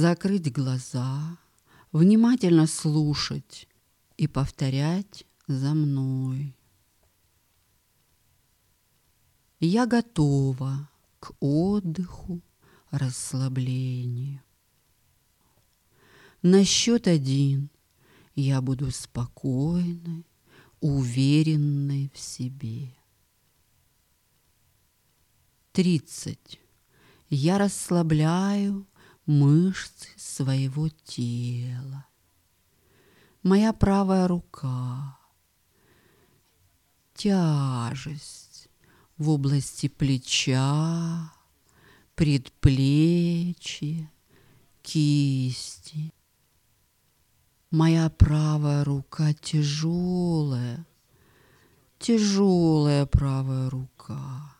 закрыть глаза, внимательно слушать и повторять за мной. Я готова к отдыху, расслаблению. На счет один я буду спокойной, уверенной в себе. Тридцать. Я расслабляю мышцы своего тела. Моя правая рука, тяжесть в области плеча, предплечья, кисти. Моя правая рука тяжелая, тяжелая правая рука.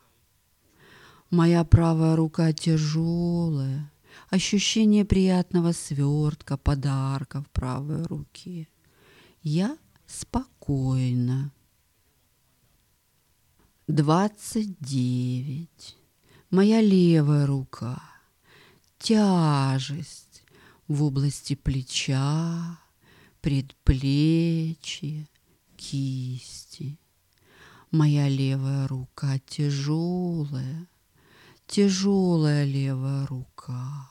Моя правая рука тяжелая, ощущение приятного свертка, подарка в правой руке. Я спокойна. Двадцать девять. Моя левая рука. Тяжесть в области плеча, предплечья, кисти. Моя левая рука тяжелая, тяжелая левая рука.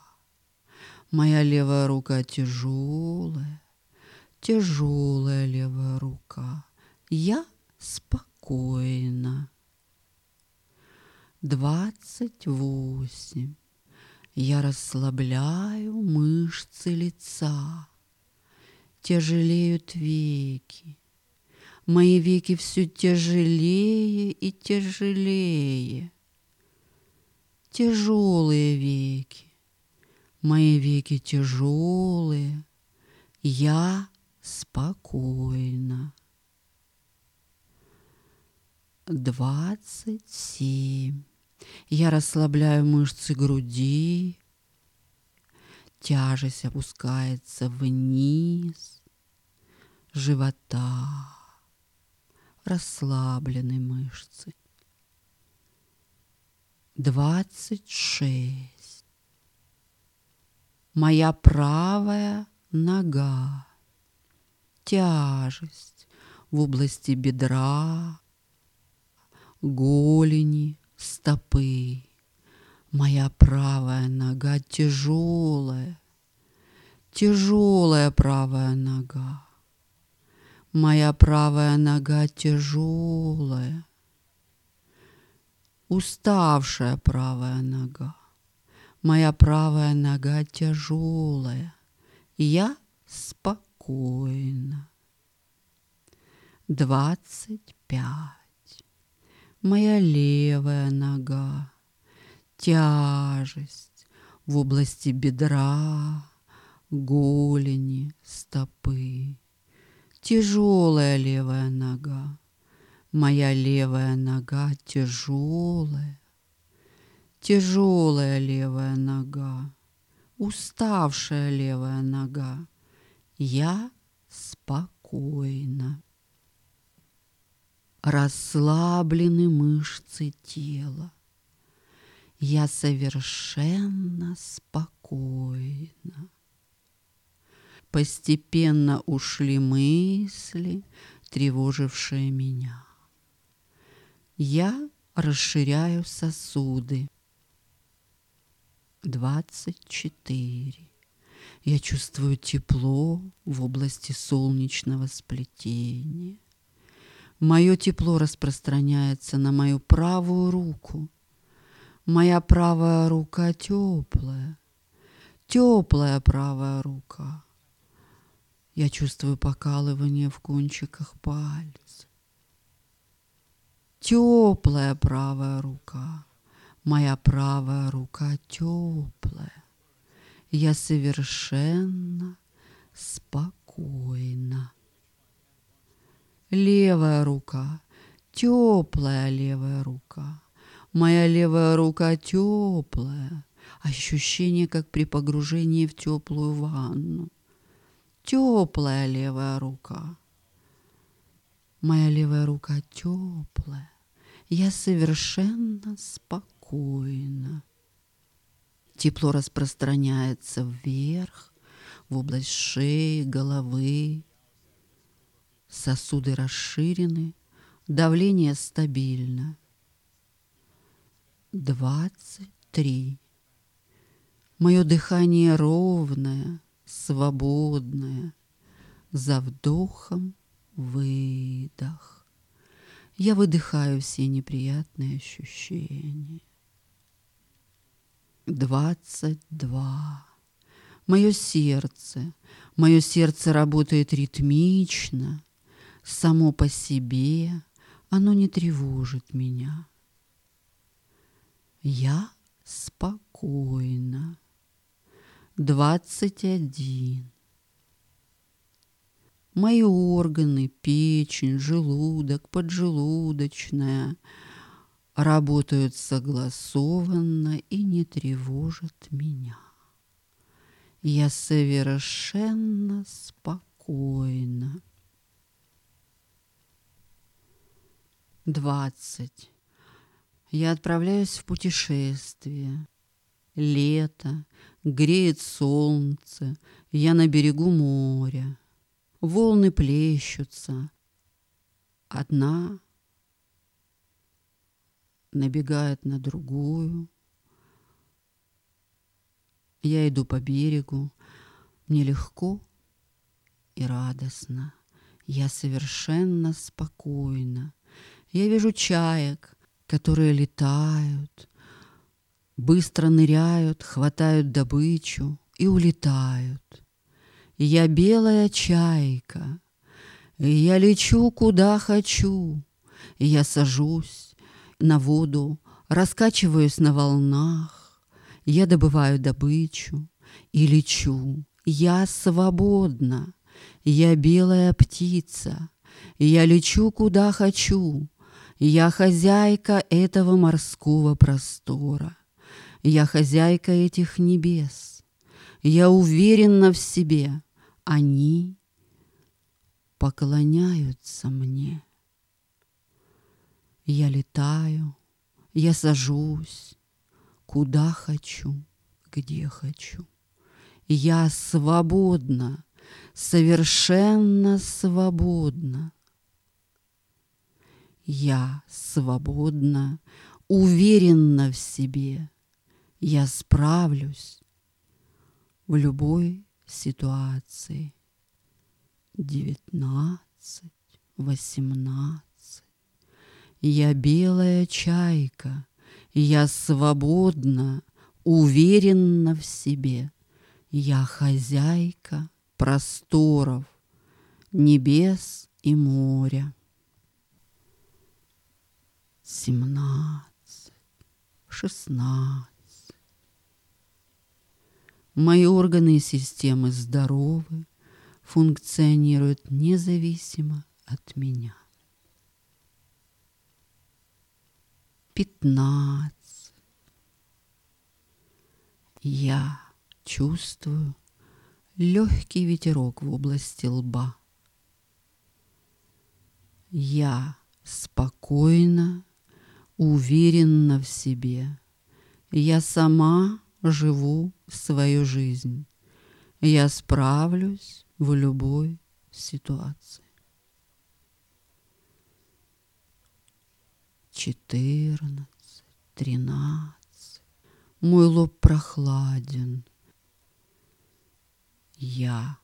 Моя левая рука тяжелая, тяжелая левая рука. Я спокойна. Двадцать восемь. Я расслабляю мышцы лица. Тяжелеют веки. Мои веки все тяжелее и тяжелее. Тяжелые веки. Мои веки тяжелые. Я спокойна. Двадцать семь. Я расслабляю мышцы груди. Тяжесть опускается вниз живота. Расслаблены мышцы. Двадцать шесть. Моя правая нога. Тяжесть в области бедра, голени, стопы. Моя правая нога тяжелая, тяжелая правая нога. Моя правая нога тяжелая, уставшая правая нога. Моя правая нога тяжелая, я спокойна. Двадцать пять моя левая нога, тяжесть в области бедра, голени, стопы, тяжелая левая нога, моя левая нога тяжелая, тяжелая левая нога, уставшая левая нога, я спокойна расслаблены мышцы тела. Я совершенно спокойна. Постепенно ушли мысли, тревожившие меня. Я расширяю сосуды. Двадцать четыре. Я чувствую тепло в области солнечного сплетения. Мое тепло распространяется на мою правую руку. Моя правая рука теплая, теплая правая рука. Я чувствую покалывание в кончиках пальцев. Теплая правая рука, моя правая рука теплая. Я совершенно спокойна левая рука, теплая левая рука. Моя левая рука теплая, ощущение, как при погружении в теплую ванну. Теплая левая рука. Моя левая рука теплая. Я совершенно спокойна. Тепло распространяется вверх, в область шеи, головы. Сосуды расширены, давление стабильно. Двадцать три. Мое дыхание ровное, свободное. За вдохом выдох. Я выдыхаю все неприятные ощущения. Двадцать два. Мое сердце, мое сердце работает ритмично, само по себе, оно не тревожит меня. Я спокойна. Двадцать один. Мои органы, печень, желудок, поджелудочная работают согласованно и не тревожат меня. Я совершенно спокойна. Двадцать. Я отправляюсь в путешествие. Лето, греет солнце, я на берегу моря. Волны плещутся. Одна набегает на другую. Я иду по берегу. Мне легко и радостно. Я совершенно спокойна. Я вижу чаек, которые летают, быстро ныряют, хватают добычу и улетают. Я белая чайка, я лечу куда хочу, я сажусь на воду, раскачиваюсь на волнах, я добываю добычу и лечу. Я свободна, я белая птица, я лечу куда хочу, я хозяйка этого морского простора. Я хозяйка этих небес. Я уверена в себе. Они поклоняются мне. Я летаю, я сажусь, куда хочу, где хочу. Я свободна, совершенно свободна. Я свободна, уверена в себе. Я справлюсь в любой ситуации. Девятнадцать, восемнадцать. Я белая чайка, я свободна, уверена в себе. Я хозяйка просторов, небес и моря семнадцать, шестнадцать. Мои органы и системы здоровы, функционируют независимо от меня. Пятнадцать. Я чувствую легкий ветерок в области лба. Я спокойно уверенно в себе. Я сама живу свою жизнь. Я справлюсь в любой ситуации. Четырнадцать, тринадцать. Мой лоб прохладен. Я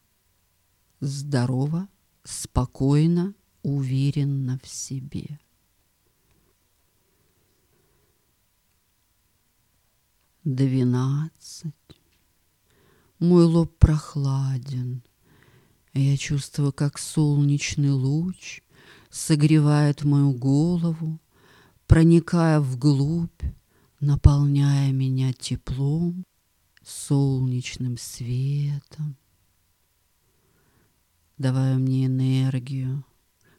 здорова, спокойно, уверенно в себе. Двенадцать. Мой лоб прохладен. Я чувствую, как солнечный луч согревает мою голову, проникая вглубь, наполняя меня теплом, солнечным светом, давая мне энергию.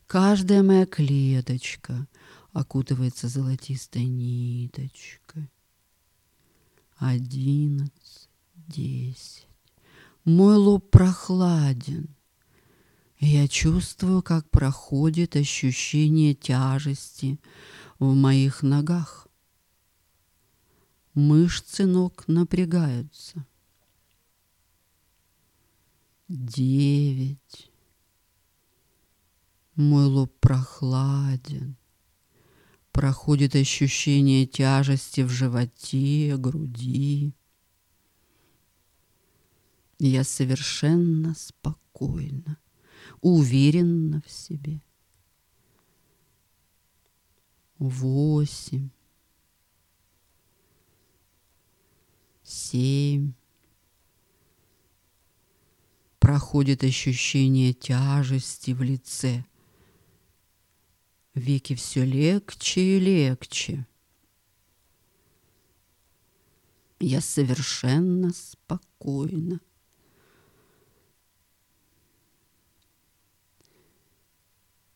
Каждая моя клеточка окутывается золотистой ниточкой одиннадцать, десять. Мой лоб прохладен. Я чувствую, как проходит ощущение тяжести в моих ногах. Мышцы ног напрягаются. Девять. Мой лоб прохладен. Проходит ощущение тяжести в животе, груди. Я совершенно спокойна, уверена в себе. Восемь. Семь. Проходит ощущение тяжести в лице. Веки все легче и легче. Я совершенно спокойна.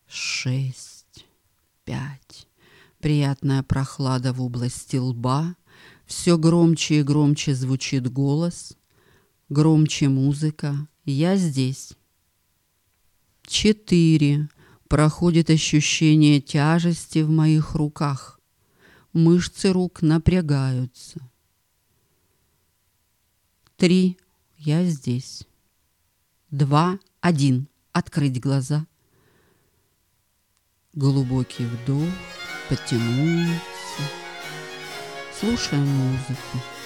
Шесть, пять. Приятная прохлада в области лба. Все громче и громче звучит голос. Громче музыка. Я здесь. Четыре. Проходит ощущение тяжести в моих руках. Мышцы рук напрягаются. Три. Я здесь. Два. Один. Открыть глаза. Глубокий вдох, потянуться. Слушаем музыку.